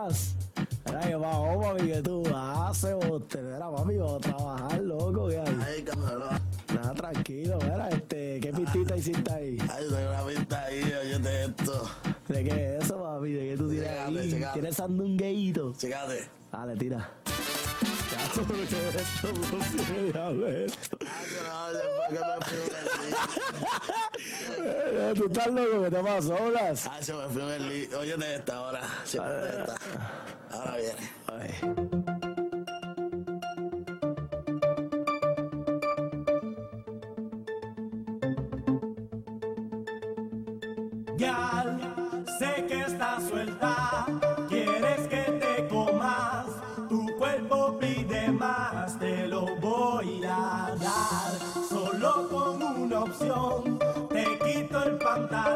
Era que pa' que tú haces. Era papi, o trabajar, loco, que hay. Ay. Nada, tranquilo, mira, este, ¿qué pistita hiciste ahí? Ay, tengo una pista ahí, oye, esto. ¿De qué es eso, papi? ¿De qué tú tienes ahí? ¿Tienes sandungueíto? Checate. Dale, tira. Tú estás loco, ¿qué te pasa? ¿Horas? Ah, se me fue el lío. Oye, de esta ahora. Se me esta. Ahora viene. Ay. Sé que está suelta. te quito el pantalón.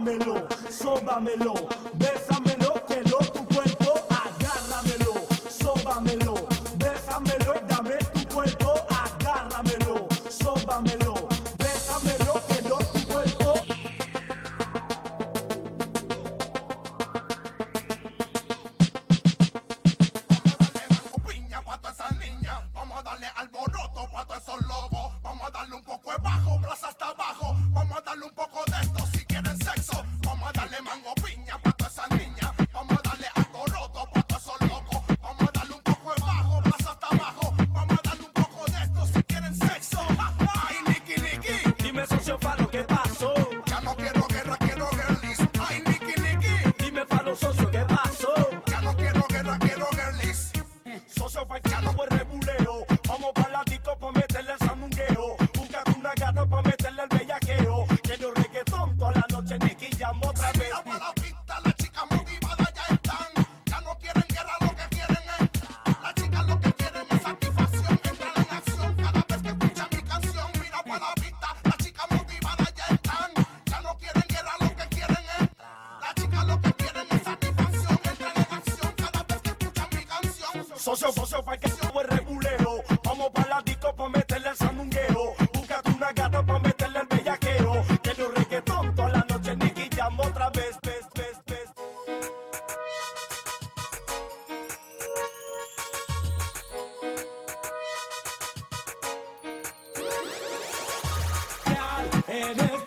Tócamelo, sóbamelo, bésamelo, que lo tu cuerpo, agárramelo, sóbamelo, bésamelo, dame tu cuerpo, agárramelo, sóbamelo, bésamelo, que lo tu cuerpo. Vamos a darle alboroto para todos esos lobos, vamos a darle un poco Socio, socio, pa' que subo el regulero. Vamos pa' la disco pa' meterle el sandungueo. Búscate una gata pa' meterle el bellaqueo. Que no reggaetón toda la noche, Nicky llamo otra vez. Eres